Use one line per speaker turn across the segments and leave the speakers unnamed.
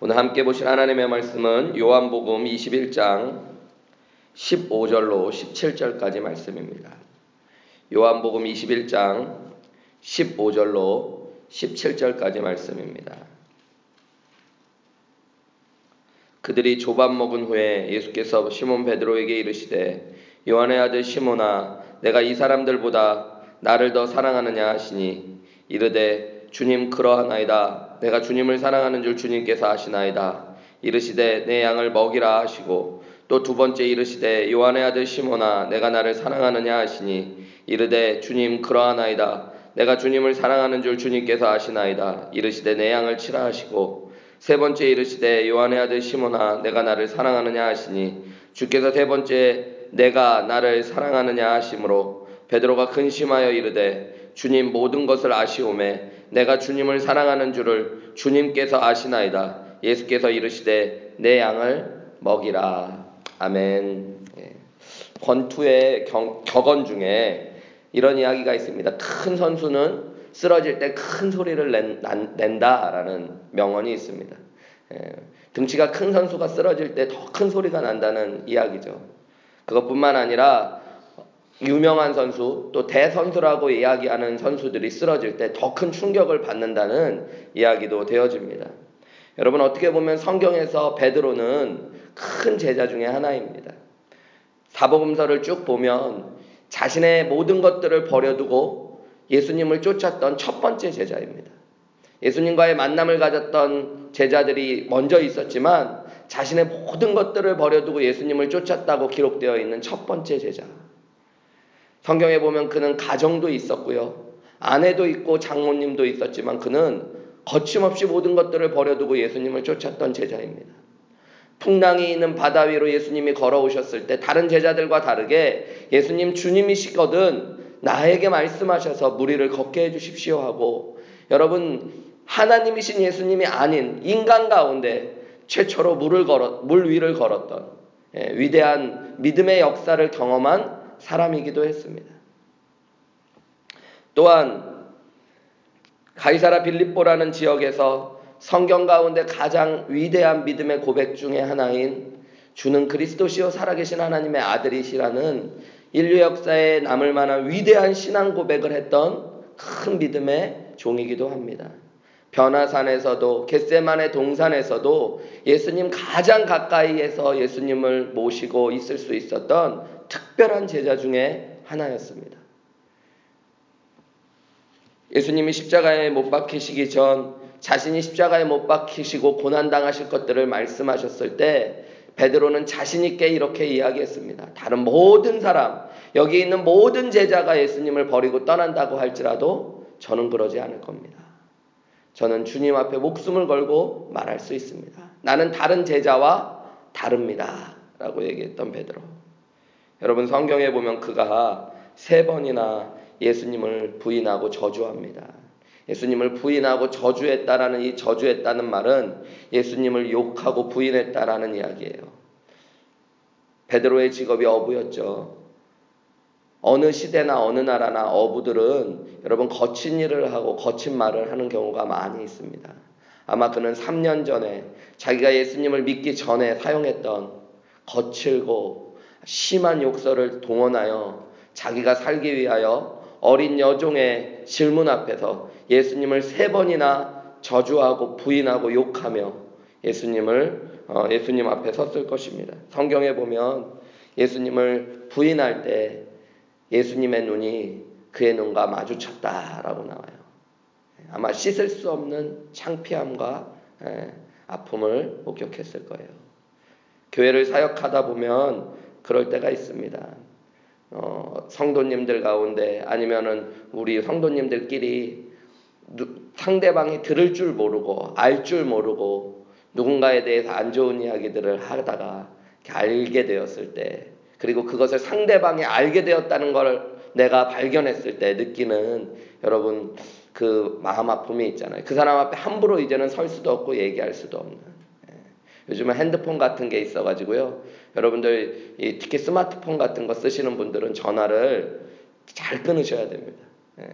오늘 함께 보실 하나님의 말씀은 요한복음 21장 15절로 17절까지 말씀입니다. 요한복음 21장 15절로 17절까지 말씀입니다. 그들이 조밥 먹은 후에 예수께서 시몬 베드로에게 이르시되 요한의 아들 시몬아 내가 이 사람들보다 나를 더 사랑하느냐 하시니 이르되 주님 그러하나이다 내가 주님을 사랑하는 줄 주님께서 아시나이다. 이르시되 내 양을 먹이라 하시고 또 두 번째 이르시되 요한의 아들 시몬아 내가 나를 사랑하느냐 하시니 이르되 주님 그러하나이다. 내가 주님을 사랑하는 줄 주님께서 아시나이다. 이르시되 내 양을 치라 하시고 세 번째 이르시되 요한의 아들 시몬아 내가 나를 사랑하느냐 하시니 주께서 세 번째 내가 나를 사랑하느냐 하심으로 베드로가 근심하여 이르되 주님 모든 것을 아시오매 내가 주님을 사랑하는 줄을 주님께서 아시나이다. 예수께서 이르시되 내 양을 먹이라. 아멘. 예. 권투의 경, 격언 중에 이런 이야기가 있습니다. 큰 선수는 쓰러질 때 큰 소리를 낸, 낸다라는 명언이 있습니다. 예. 등치가 큰 선수가 쓰러질 때 더 큰 소리가 난다는 이야기죠. 그것뿐만 아니라 유명한 선수 또 대선수라고 이야기하는 선수들이 쓰러질 때 더 큰 충격을 받는다는 이야기도 되어집니다. 여러분 어떻게 보면 성경에서 베드로는 큰 제자 중의 하나입니다. 사복음서를 쭉 보면 자신의 모든 것들을 버려두고 예수님을 쫓았던 첫 번째 제자입니다. 예수님과의 만남을 가졌던 제자들이 먼저 있었지만 자신의 모든 것들을 버려두고 예수님을 쫓았다고 기록되어 있는 첫 번째 제자. 성경에 보면 그는 가정도 있었고요. 아내도 있고 장모님도 있었지만 그는 거침없이 모든 것들을 버려두고 예수님을 쫓았던 제자입니다. 풍랑이 있는 바다 위로 예수님이 걸어오셨을 때 다른 제자들과 다르게 예수님 주님이시거든 나에게 말씀하셔서 무리를 걷게 해주십시오 하고 여러분 하나님이신 예수님이 아닌 인간 가운데 최초로 물을 걸어 물 위를 걸었던 예, 위대한 믿음의 역사를 경험한 사람이기도 했습니다. 또한 가이사라 빌립보라는 지역에서 성경 가운데 가장 위대한 믿음의 고백 중의 하나인 주는 그리스도시요 살아계신 하나님의 아들이시라는 인류 역사에 남을 만한 위대한 신앙 고백을 했던 큰 믿음의 종이기도 합니다. 변화산에서도 겟세만의 동산에서도 예수님 가장 가까이에서 예수님을 모시고 있을 수 있었던 특별한 제자 중에 하나였습니다. 예수님이 십자가에 못 박히시기 전 자신이 십자가에 못 박히시고 고난당하실 것들을 말씀하셨을 때 베드로는 자신있게 이렇게 이야기했습니다. 다른 모든 사람, 여기 있는 모든 제자가 예수님을 버리고 떠난다고 할지라도 저는 그러지 않을 겁니다. 저는 주님 앞에 목숨을 걸고 말할 수 있습니다. 나는 다른 제자와 다릅니다. 라고 얘기했던 베드로. 여러분 성경에 보면 그가 세 번이나 예수님을 부인하고 저주합니다. 예수님을 부인하고 저주했다라는 이 저주했다는 말은 예수님을 욕하고 부인했다라는 이야기예요. 베드로의 직업이 어부였죠. 어느 시대나 어느 나라나 어부들은 여러분 거친 일을 하고 거친 말을 하는 경우가 많이 있습니다. 아마 그는 3년 전에 자기가 예수님을 믿기 전에 사용했던 거칠고 심한 욕설을 동원하여 자기가 살기 위하여 어린 여종의 질문 앞에서 예수님을 세 번이나 저주하고 부인하고 욕하며 예수님을 어, 예수님 앞에 섰을 것입니다. 성경에 보면 예수님을 부인할 때 예수님의 눈이 그의 눈과 마주쳤다라고 나와요. 아마 씻을 수 없는 창피함과 에, 아픔을 목격했을 거예요. 교회를 사역하다 보면 그럴 때가 있습니다. 어, 성도님들 가운데 아니면은 우리 성도님들끼리 상대방이 들을 줄 모르고 알 줄 모르고 누군가에 대해서 안 좋은 이야기들을 하다가 알게 되었을 때 그리고 그것을 상대방이 알게 되었다는 걸 내가 발견했을 때 느끼는 여러분 그 마음 아픔이 있잖아요. 그 사람 앞에 함부로 이제는 설 수도 없고 얘기할 수도 없는. 예. 요즘은 핸드폰 같은 게 있어가지고요. 여러분들 특히 스마트폰 같은 거 쓰시는 분들은 전화를 잘 끊으셔야 됩니다. 예.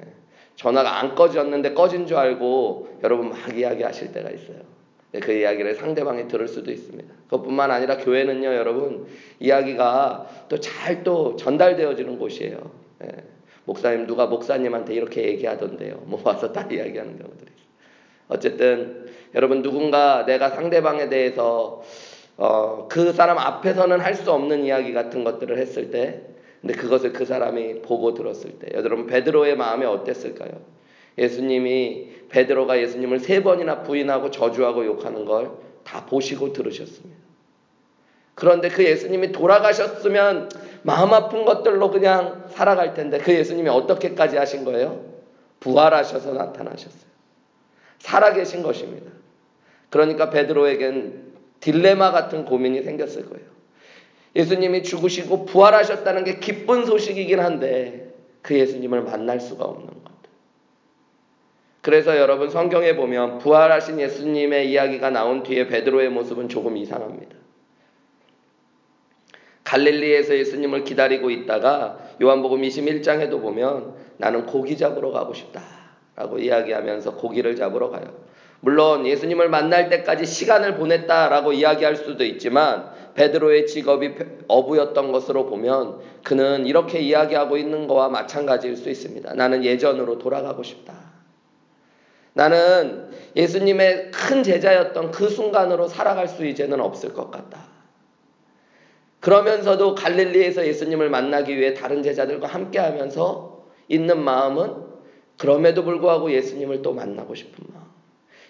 전화가 안 꺼졌는데 꺼진 줄 알고 여러분 막 이야기하실 때가 있어요. 그 이야기를 상대방이 들을 수도 있습니다. 그것뿐만 아니라 교회는요, 여러분, 이야기가 또 잘또 또 전달되어지는 곳이에요. 예. 목사님 누가 목사님한테 이렇게 얘기하던데요. 뭐 와서 다 이야기하는 경우들이. 어 쨌든 여러분 누군가 내가 상대방에 대해서 어, 그 사람 앞에서는 할 수 없는 이야기 같은 것들을 했을 때, 근데 그것을 그 사람이 보고 들었을 때, 여러분 베드로의 마음이 어땠을까요? 예수님이 베드로가 예수님을 세 번이나 부인하고 저주하고 욕하는 걸 다 보시고 들으셨습니다. 그런데 그 예수님이 돌아가셨으면 마음 아픈 것들로 그냥 살아갈 텐데 그 예수님이 어떻게까지 하신 거예요? 부활하셔서 나타나셨어요. 살아계신 것입니다. 그러니까 베드로에겐 딜레마 같은 고민이 생겼을 거예요. 예수님이 죽으시고 부활하셨다는 게 기쁜 소식이긴 한데 그 예수님을 만날 수가 없는 것. 그래서 여러분 성경에 보면 부활하신 예수님의 이야기가 나온 뒤에 베드로의 모습은 조금 이상합니다. 갈릴리에서 예수님을 기다리고 있다가 요한복음 21장에도 보면 나는 고기 잡으러 가고 싶다 라고 이야기하면서 고기를 잡으러 가요. 물론 예수님을 만날 때까지 시간을 보냈다라고 이야기할 수도 있지만 베드로의 직업이 어부였던 것으로 보면 그는 이렇게 이야기하고 있는 거와 마찬가지일 수 있습니다. 나는 예전으로 돌아가고 싶다. 나는 예수님의 큰 제자였던 그 순간으로 살아갈 수 이제는 없을 것 같다. 그러면서도 갈릴리에서 예수님을 만나기 위해 다른 제자들과 함께 하면서 있는 마음은 그럼에도 불구하고 예수님을 또 만나고 싶은 마음.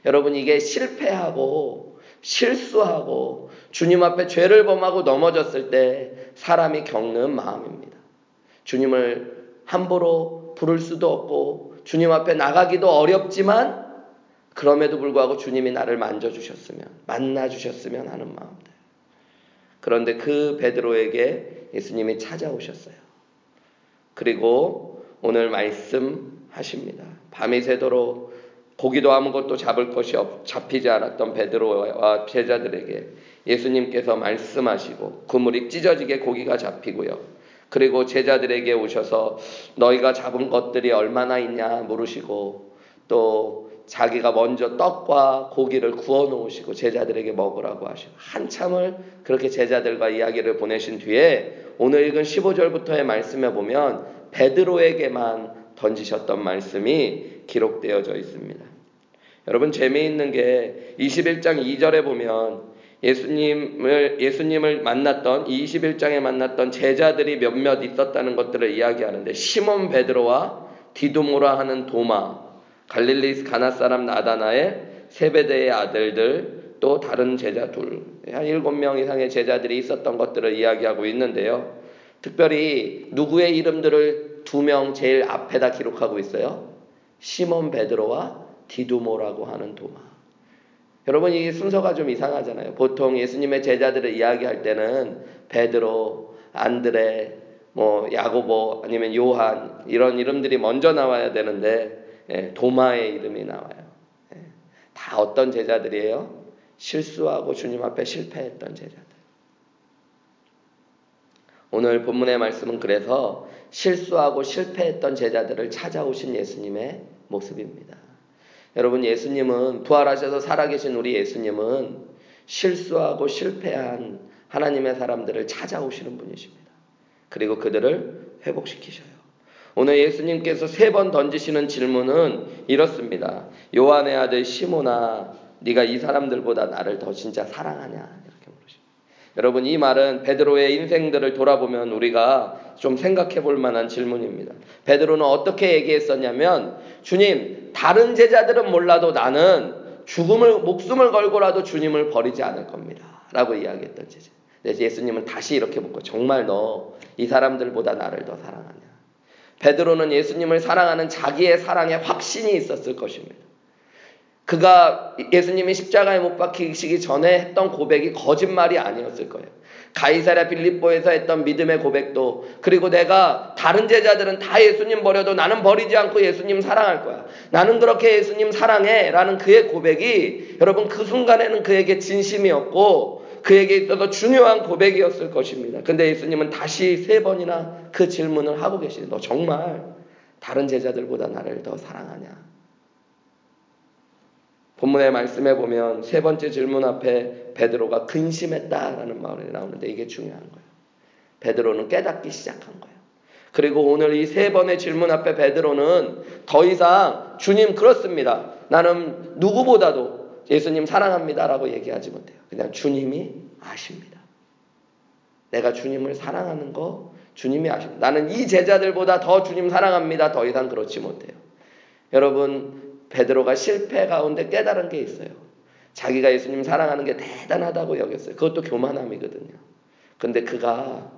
여러분, 이게 실패하고 실수하고 주님 앞에 죄를 범하고 넘어졌을 때 사람이 겪는 마음입니다. 주님을 함부로 부를 수도 없고 주님 앞에 나가기도 어렵지만 그럼에도 불구하고 주님이 나를 만져주셨으면, 만나주셨으면 하는 마음들. 그런데 그 베드로에게 예수님이 찾아오셨어요. 그리고 오늘 말씀 하십니다. 밤이 새도록 고기도 아무것도 잡을 것이 없, 잡히지 않았던 베드로와 제자들에게 예수님께서 말씀하시고 그물이 찢어지게 고기가 잡히고요. 그리고 제자들에게 오셔서 너희가 잡은 것들이 얼마나 있냐 물으시고 또 자기가 먼저 떡과 고기를 구워 놓으시고 제자들에게 먹으라고 하시고 한참을 그렇게 제자들과 이야기를 보내신 뒤에 오늘 읽은 15절부터의 말씀에 보면 베드로에게만 던지셨던 말씀이 기록되어져 있습니다. 여러분 재미있는 게 21장 2절에 보면 예수님을 예수님을 만났던 21장에 만났던 제자들이 몇몇 있었다는 것들을 이야기하는데 시몬 베드로와 디도모라 하는 도마, 갈릴리 가나 사람 나다나의 세베대의 아들들 또 다른 제자 둘, 한 일곱 명 이상의 제자들이 있었던 것들을 이야기하고 있는데요. 특별히 누구의 이름들을 두 명 제일 앞에다 기록하고 있어요? 시몬 베드로와 디두모라고 하는 도마. 여러분 이 순서가 좀 이상하잖아요. 보통 예수님의 제자들을 이야기할 때는 베드로, 안드레, 뭐 야고보 아니면 요한 이런 이름들이 먼저 나와야 되는데 예, 도마의 이름이 나와요. 예, 다 어떤 제자들이에요? 실수하고 주님 앞에 실패했던 제자들. 오늘 본문의 말씀은 그래서 실수하고 실패했던 제자들을 찾아오신 예수님의 모습입니다. 여러분 예수님은 부활하셔서 살아계신 우리 예수님은 실수하고 실패한 하나님의 사람들을 찾아오시는 분이십니다. 그리고 그들을 회복시키셔요. 오늘 예수님께서 세 번 던지시는 질문은 이렇습니다. 요한의 아들 시모나 네가 이 사람들보다 나를 더 진짜 사랑하냐? 여러분 이 말은 베드로의 인생들을 돌아보면 우리가 좀 생각해 볼 만한 질문입니다. 베드로는 어떻게 얘기했었냐면 주님 다른 제자들은 몰라도 나는 죽음을 목숨을 걸고라도 주님을 버리지 않을 겁니다. 라고 이야기했던 제자. 그래서 예수님은 다시 이렇게 묻고 정말 너 이 사람들보다 나를 더 사랑하냐? 베드로는 예수님을 사랑하는 자기의 사랑에 확신이 있었을 것입니다. 그가 예수님이 십자가에 못 박히시기 전에 했던 고백이 거짓말이 아니었을 거예요. 가이사랴 빌립보에서 했던 믿음의 고백도 그리고 내가 다른 제자들은 다 예수님 버려도 나는 버리지 않고 예수님 사랑할 거야. 나는 그렇게 예수님 사랑해 라는 그의 고백이 여러분 그 순간에는 그에게 진심이었고 그에게 있어서 중요한 고백이었을 것입니다. 근데 예수님은 다시 세 번이나 그 질문을 하고 계시는 너 정말 다른 제자들보다 나를 더 사랑하냐? 본문의 말씀에 보면 세 번째 질문 앞에 베드로가 근심했다라는 말이 나오는데 이게 중요한 거예요. 베드로는 깨닫기 시작한 거예요. 그리고 오늘 이 세 번의 질문 앞에 베드로는 더 이상 주님 그렇습니다. 나는 누구보다도 예수님 사랑합니다라고 얘기하지 못해요. 그냥 주님이 아십니다. 내가 주님을 사랑하는 거 주님이 아십니다. 나는 이 제자들보다 더 주님 사랑합니다. 더 이상 그렇지 못해요. 여러분 베드로가 실패 가운데 깨달은 게 있어요. 자기가 예수님 사랑하는 게 대단하다고 여겼어요. 그것도 교만함이거든요. 근데 그가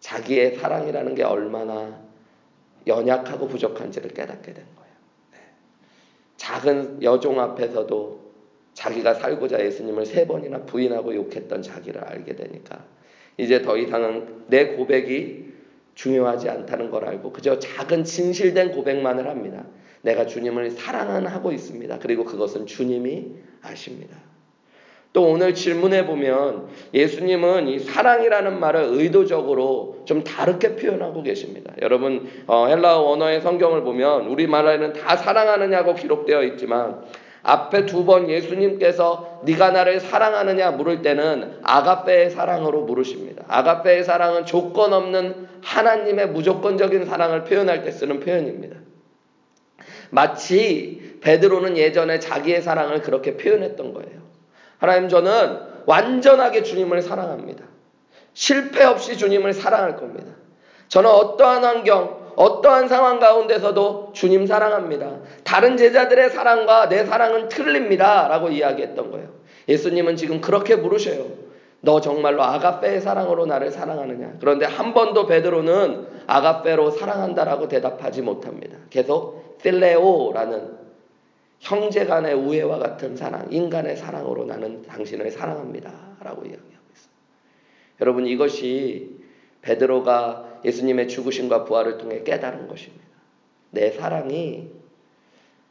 자기의 사랑이라는 게 얼마나 연약하고 부족한지를 깨닫게 된 거예요. 네. 작은 여종 앞에서도 자기가 살고자 예수님을 세 번이나 부인하고 욕했던 자기를 알게 되니까 이제 더 이상은 내 고백이 중요하지 않다는 걸 알고 그저 작은 진실된 고백만을 합니다. 내가 주님을 사랑은 하고 있습니다. 그리고 그것은 주님이 아십니다. 또 오늘 질문해 보면 예수님은 이 사랑이라는 말을 의도적으로 좀 다르게 표현하고 계십니다. 여러분 어, 헬라어 원어의 성경을 보면 우리 말에는 다 사랑하느냐고 기록되어 있지만 앞에 두 번 예수님께서 네가 나를 사랑하느냐 물을 때는 아가페의 사랑으로 물으십니다. 아가페의 사랑은 조건 없는 하나님의 무조건적인 사랑을 표현할 때 쓰는 표현입니다. 마치 베드로는 예전에 자기의 사랑을 그렇게 표현했던 거예요. 하나님 저는 완전하게 주님을 사랑합니다. 실패 없이 주님을 사랑할 겁니다. 저는 어떠한 환경, 어떠한 상황 가운데서도 주님 사랑합니다. 다른 제자들의 사랑과 내 사랑은 틀립니다. 라고 이야기했던 거예요. 예수님은 지금 그렇게 물으셔요. 너 정말로 아가페의 사랑으로 나를 사랑하느냐? 그런데 한 번도 베드로는 아가페로 사랑한다라고 대답하지 못합니다. 계속 필레오라는 형제 간의 우애와 같은 사랑, 인간의 사랑으로 나는 당신을 사랑합니다. 라고 이야기하고 있어요. 여러분, 이것이 베드로가 예수님의 죽으심과 부활을 통해 깨달은 것입니다. 내 사랑이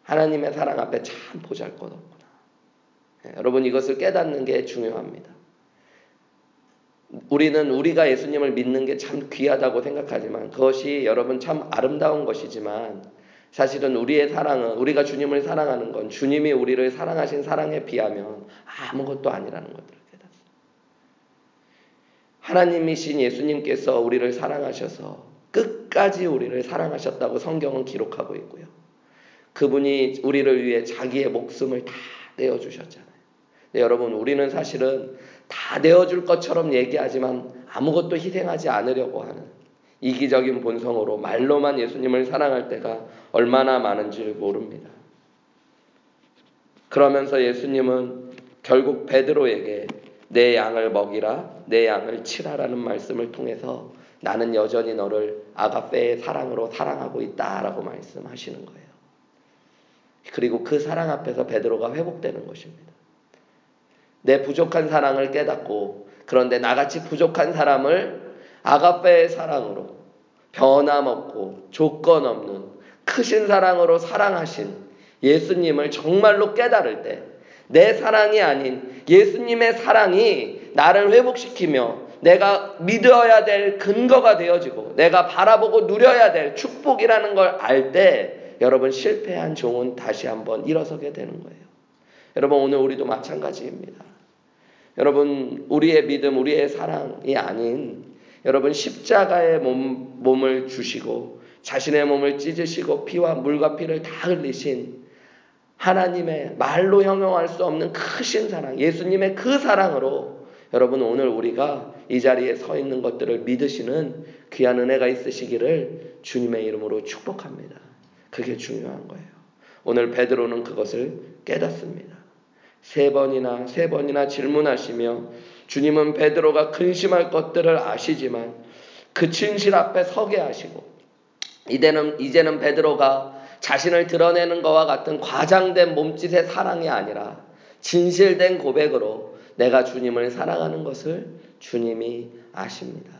하나님의 사랑 앞에 참 보잘 것 없구나. 네, 여러분, 이것을 깨닫는 게 중요합니다. 우리는 우리가 예수님을 믿는 게 참 귀하다고 생각하지만 그것이 여러분 참 아름다운 것이지만 사실은 우리의 사랑은 우리가 주님을 사랑하는 건 주님이 우리를 사랑하신 사랑에 비하면 아무것도 아니라는 것들을 깨닫습니다. 하나님이신 예수님께서 우리를 사랑하셔서 끝까지 우리를 사랑하셨다고 성경은 기록하고 있고요. 그분이 우리를 위해 자기의 목숨을 다 내어 주셨잖아요. 여러분, 우리는 사실은 다 내어 줄 것처럼 얘기하지만 아무것도 희생하지 않으려고 하는 이기적인 본성으로 말로만 예수님을 사랑할 때가 얼마나 많은지 모릅니다. 그러면서 예수님은 결국 베드로에게 내 양을 먹이라, 내 양을 치라라는 말씀을 통해서 나는 여전히 너를 아가페의 사랑으로 사랑하고 있다라고 말씀하시는 거예요. 그리고 그 사랑 앞에서 베드로가 회복되는 것입니다. 내 부족한 사랑을 깨닫고 그런데 나같이 부족한 사람을 아가페의 사랑으로 변함없고 조건 없는 크신 사랑으로 사랑하신 예수님을 정말로 깨달을 때 내 사랑이 아닌 예수님의 사랑이 나를 회복시키며 내가 믿어야 될 근거가 되어지고 내가 바라보고 누려야 될 축복이라는 걸 알 때 여러분 실패한 종은 다시 한번 일어서게 되는 거예요. 여러분 오늘 우리도 마찬가지입니다. 여러분 우리의 믿음, 우리의 사랑이 아닌 여러분 십자가의 몸, 몸을 주시고 자신의 몸을 찢으시고 피와 물과 피를 다 흘리신 하나님의 말로 형용할 수 없는 크신 사랑, 예수님의 그 사랑으로 여러분 오늘 우리가 이 자리에 서 있는 것들을 믿으시는 귀한 은혜가 있으시기를 주님의 이름으로 축복합니다. 그게 중요한 거예요. 오늘 베드로는 그것을 깨닫습니다. 세 번이나 세 번이나 질문하시며 주님은 베드로가 근심할 것들을 아시지만 그 진실 앞에 서게 하시고 이제는 이제는 베드로가 자신을 드러내는 것과 같은 과장된 몸짓의 사랑이 아니라 진실된 고백으로 내가 주님을 사랑하는 것을 주님이 아십니다.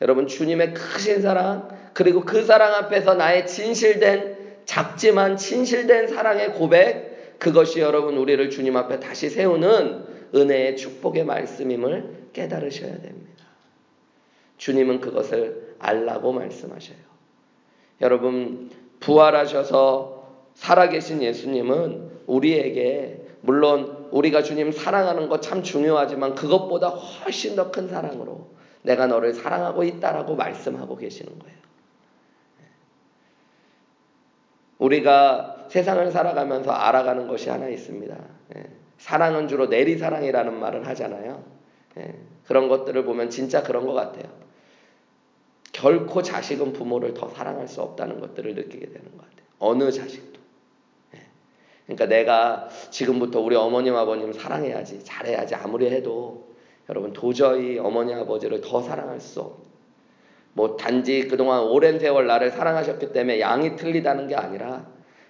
여러분 주님의 크신 사랑 그리고 그 사랑 앞에서 나의 진실된 작지만 진실된 사랑의 고백 그것이 여러분 우리를 주님 앞에 다시 세우는 은혜의 축복의 말씀임을 깨달으셔야 됩니다. 주님은 그것을 알라고 말씀하셔요. 여러분, 부활하셔서 살아계신 예수님은 우리에게 물론 우리가 주님 사랑하는 것 참 중요하지만 그것보다 훨씬 더 큰 사랑으로 내가 너를 사랑하고 있다라고 말씀하고 계시는 거예요. 우리가 세상을 살아가면서 알아가는 것이 하나 있습니다. 예. 사랑은 주로 내리사랑이라는 말을 하잖아요. 예. 그런 것들을 보면 진짜 그런 것 같아요. 결코 자식은 부모를 더 사랑할 수 없다는 것들을 느끼게 되는 것 같아요. 어느 자식도. 예. 그러니까 내가 지금부터 우리 어머님 아버님 사랑해야지 잘해야지 아무리 해도 여러분 도저히 어머니 아버지를 더 사랑할 수 없. 뭐 단지 그동안 오랜 세월 나를 사랑하셨기 때문에 양이 틀리다는 게 아니라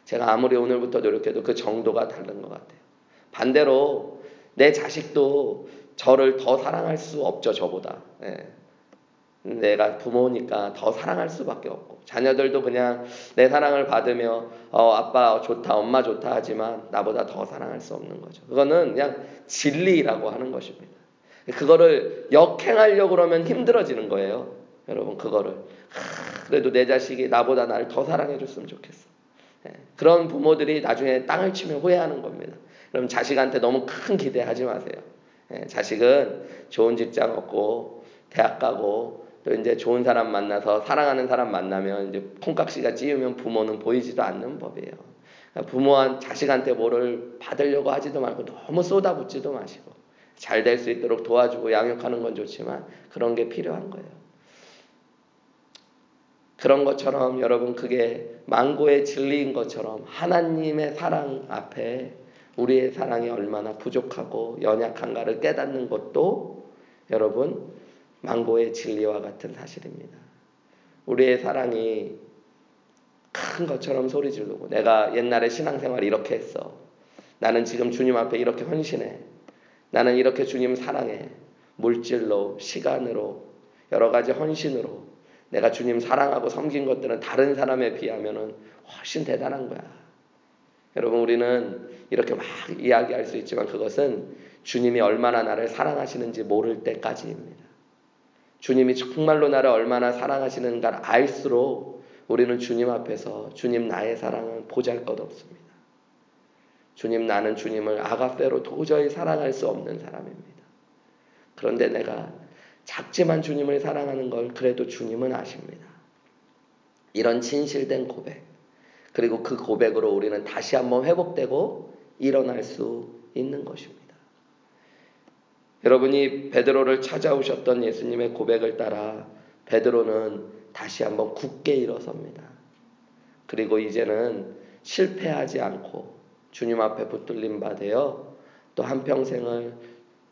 제가 아무리 오늘부터 노력해도 그 정도가 다른 것 같아요. 반대로 내 자식도 저를 더 사랑할 수 없죠 저보다. 예. 내가 부모니까 더 사랑할 수밖에 없고 자녀들도 그냥 내 사랑을 받으며 어, 아빠 좋다 엄마 좋다 하지만 나보다 더 사랑할 수 없는 거죠. 그거는 그냥 진리라고 하는 것입니다. 그거를 역행하려고 그러면 힘들어지는 거예요. 여러분 그거를 그래도 내 자식이 나보다 나를 더 사랑해 줬으면 좋겠어. 예, 그런 부모들이 나중에 땅을 치며 후회하는 겁니다. 그럼 자식한테 너무 큰 기대하지 마세요. 예, 자식은 좋은 직장 얻고 대학 가고 또 이제 좋은 사람 만나서 사랑하는 사람 만나면 이제 콩깍지가 찌우면 부모는 보이지도 않는 법이에요. 그러니까 부모한 자식한테 뭐를 받으려고 하지도 말고 너무 쏟아붓지도 마시고 잘 될 수 있도록 도와주고 양육하는 건 좋지만 그런 게 필요한 거예요. 그런 것처럼 여러분 그게 망고의 진리인 것처럼 하나님의 사랑 앞에 우리의 사랑이 얼마나 부족하고 연약한가를 깨닫는 것도 여러분 망고의 진리와 같은 사실입니다. 우리의 사랑이 큰 것처럼 소리 지르고 내가 옛날에 신앙생활 이렇게 했어. 나는 지금 주님 앞에 이렇게 헌신해. 나는 이렇게 주님 사랑해. 물질로, 시간으로, 여러 가지 헌신으로 내가 주님 사랑하고 섬긴 것들은 다른 사람에 비하면 훨씬 대단한 거야. 여러분, 우리는 이렇게 막 이야기할 수 있지만 그것은 주님이 얼마나 나를 사랑하시는지 모를 때까지입니다. 주님이 정말로 나를 얼마나 사랑하시는가를 알수록 우리는 주님 앞에서 주님 나의 사랑은 보잘 것 없습니다. 주님 나는 주님을 아가페로 도저히 사랑할 수 없는 사람입니다. 그런데 내가 작지만 주님을 사랑하는 걸 그래도 주님은 아십니다. 이런 진실된 고백. 그리고 그 고백으로 우리는 다시 한번 회복되고 일어날 수 있는 것입니다. 여러분이 베드로를 찾아오셨던 예수님의 고백을 따라 베드로는 다시 한번 굳게 일어섭니다. 그리고 이제는 실패하지 않고 주님 앞에 붙들림 받아요. 또 한평생을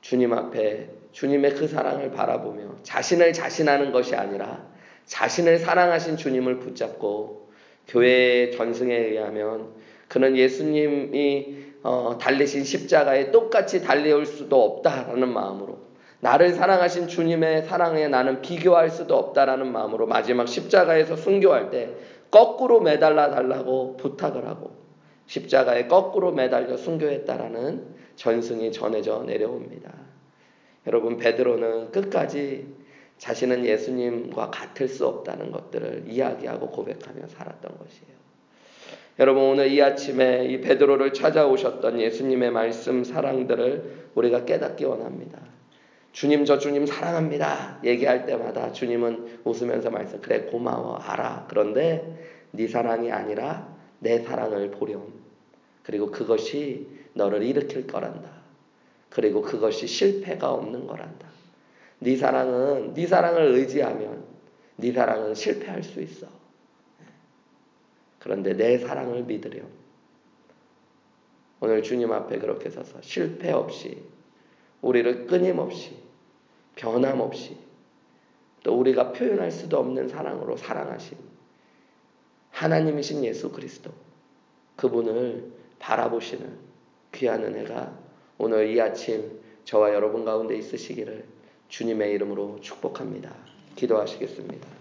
주님 앞에 주님의 그 사랑을 바라보며 자신을 자신하는 것이 아니라 자신을 사랑하신 주님을 붙잡고 교회의 전승에 의하면 그는 예수님이 어, 달리신 십자가에 똑같이 달려올 수도 없다라는 마음으로 나를 사랑하신 주님의 사랑에 나는 비교할 수도 없다라는 마음으로 마지막 십자가에서 순교할 때 거꾸로 매달라 달라고 부탁을 하고 십자가에 거꾸로 매달려 순교했다라는 전승이 전해져 내려옵니다. 여러분 베드로는 끝까지 자신은 예수님과 같을 수 없다는 것들을 이야기하고 고백하며 살았던 것이에요. 여러분 오늘 이 아침에 이 베드로를 찾아오셨던 예수님의 말씀 사랑들을 우리가 깨닫기 원합니다. 주님 저 주님 사랑합니다. 얘기할 때마다 주님은 웃으면서 말씀 그래 고마워 알아. 그런데 네 사랑이 아니라 내 사랑을 보렴. 그리고 그것이 너를 일으킬 거란다. 그리고 그것이 실패가 없는 거란다. 네 사랑은 네 사랑을 의지하면 네 사랑은 실패할 수 있어. 그런데 내 사랑을 믿으렴. 오늘 주님 앞에 그렇게 서서 실패 없이 우리를 끊임없이 변함없이 또 우리가 표현할 수도 없는 사랑으로 사랑하신 하나님이신 예수 그리스도 그분을 바라보시는 귀한 은혜가 오늘 이 아침 저와 여러분 가운데 있으시기를 주님의 이름으로 축복합니다. 기도하시겠습니다.